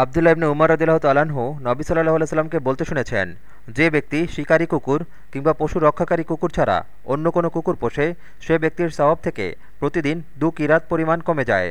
আবদুল্লা ইবনে উমর রদিল্লাহ তালাহু নবী সাল্লাহ সাল্লামকে বলতে শুনেছেন, যে ব্যক্তি শিকারী কুকুর কিংবা পশু রক্ষাকারী কুকুর ছাড়া অন্য কোনো কুকুর পোষে, সে ব্যক্তির স্বভাব থেকে প্রতিদিন দু কিরাত পরিমাণ কমে যায়।